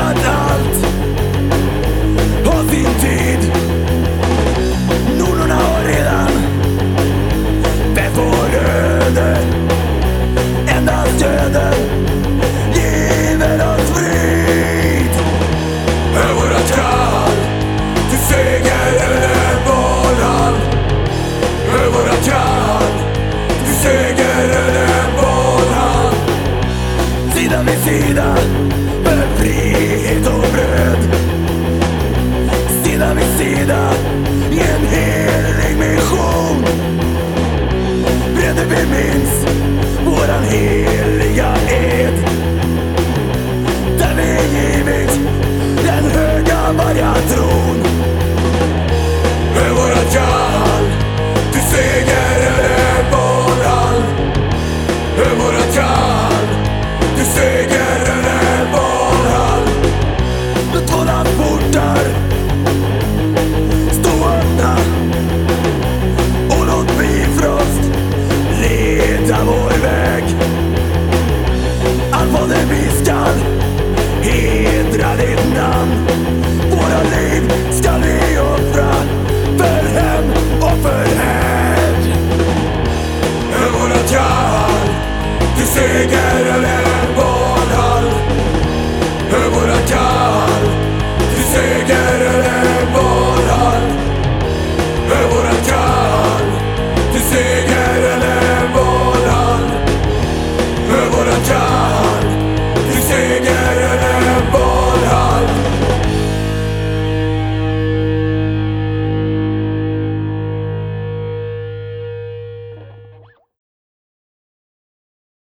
missat allt av sin tid. Nornorna har redan vänt vår öde. Endast döden giver oss frid. Hör våra kall till seger eller vålan. Hör våra kall till seger eller vålan. Sida vid sida if it means what I'm here. namn Våra liv ska vi offra för hem och för hämnd Vårat jag till seger.